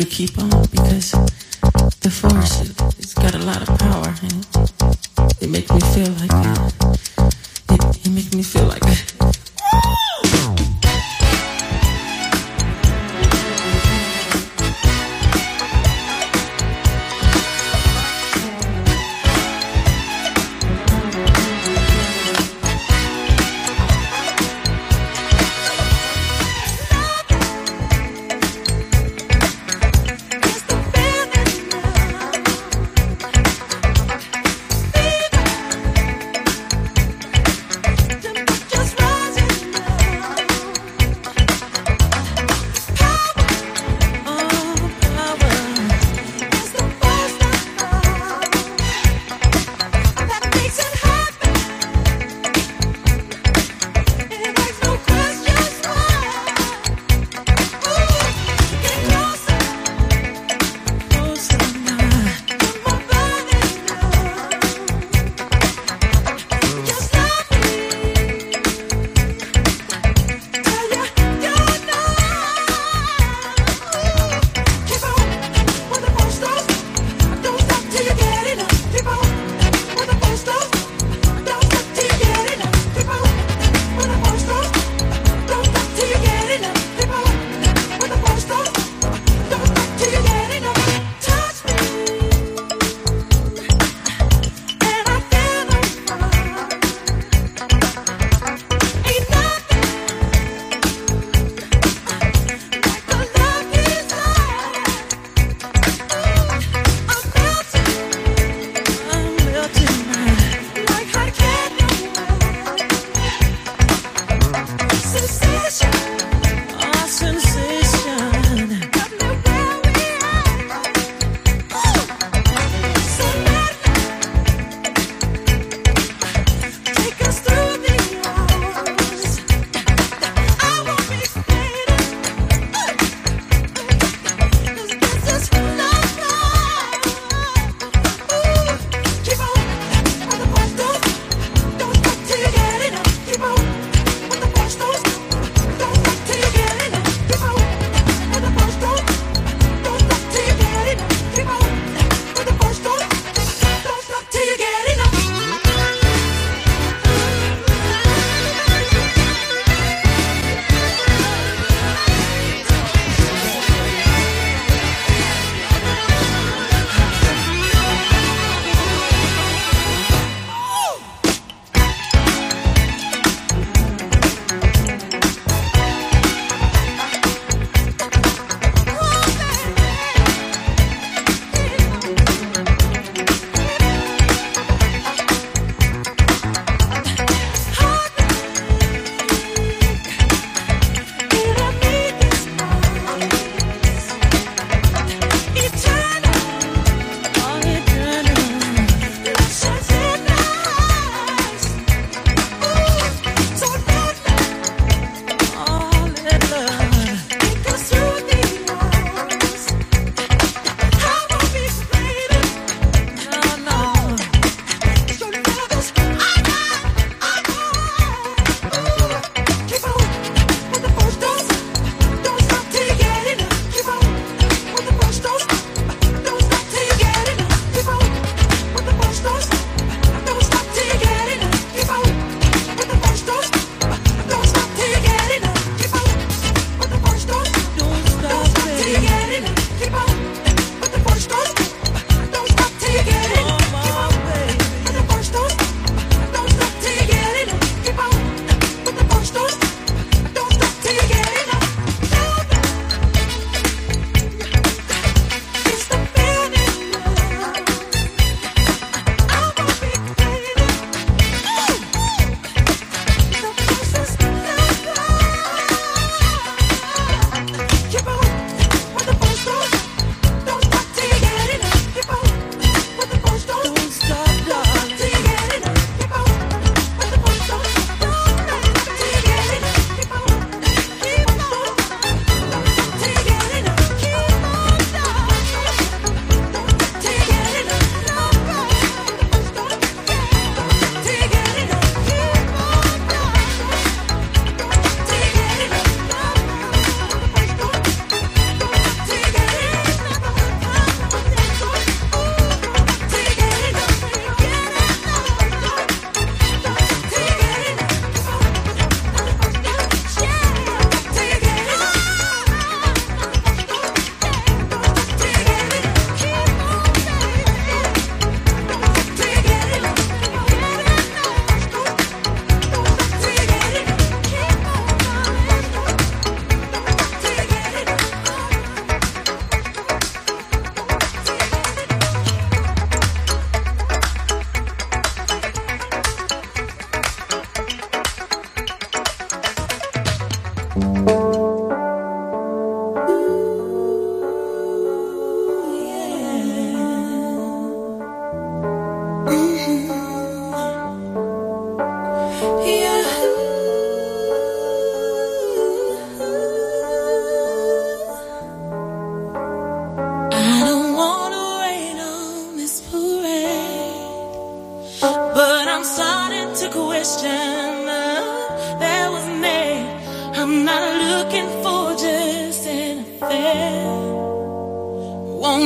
To keep on because the force it, has got a lot of power and it, it makes me feel like it, it, it makes me feel like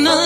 No.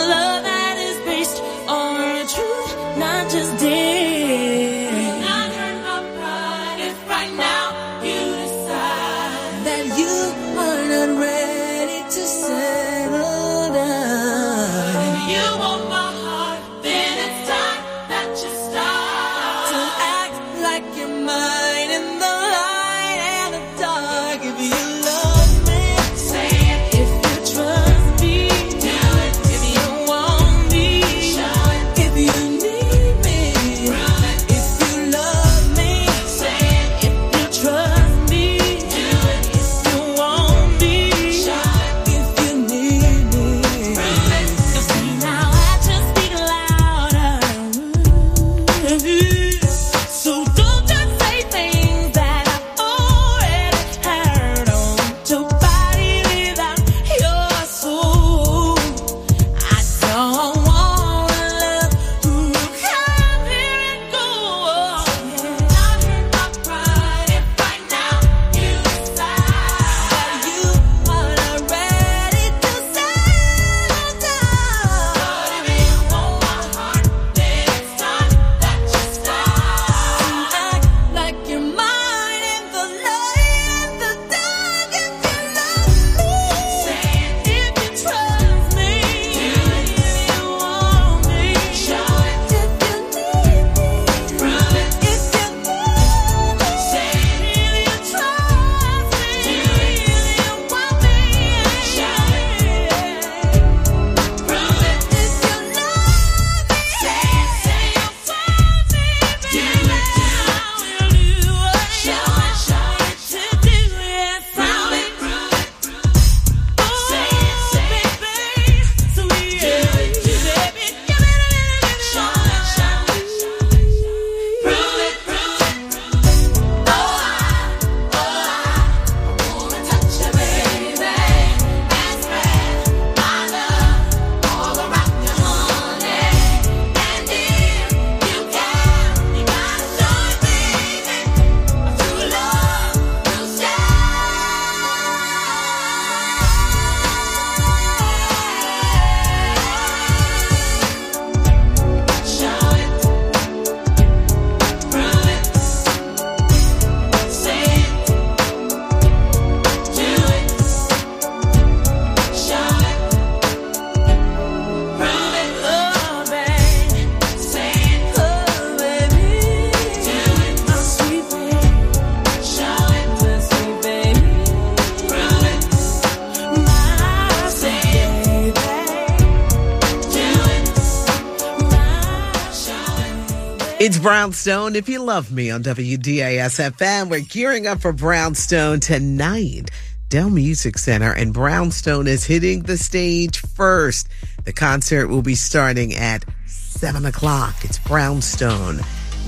Brownstone. If you love me on WDAS FM, we're gearing up for Brownstone tonight. Dell Music Center and Brownstone is hitting the stage first. The concert will be starting at seven o'clock. It's Brownstone.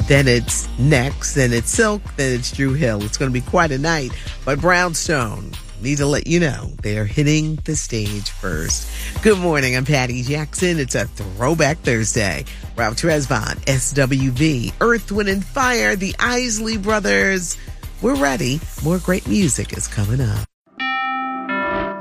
Then it's next, then it's Silk, then it's Dru Hill. It's going to be quite a night. But Brownstone, need to let you know they're hitting the stage first. Good morning. I'm Patty Jackson. It's a throwback Thursday. Ralph Tresvant, SWV, Earth, Wind, and Fire, the Isley Brothers. We're ready. More great music is coming up.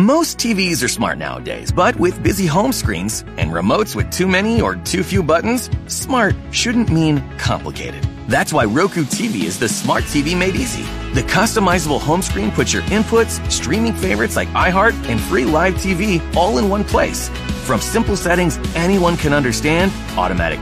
Most TVs are smart nowadays, but with busy home screens and remotes with too many or too few buttons, smart shouldn't mean complicated. That's why Roku TV is the smart TV made easy. The customizable home screen puts your inputs, streaming favorites like iHeart, and free live TV all in one place. From simple settings anyone can understand, automatic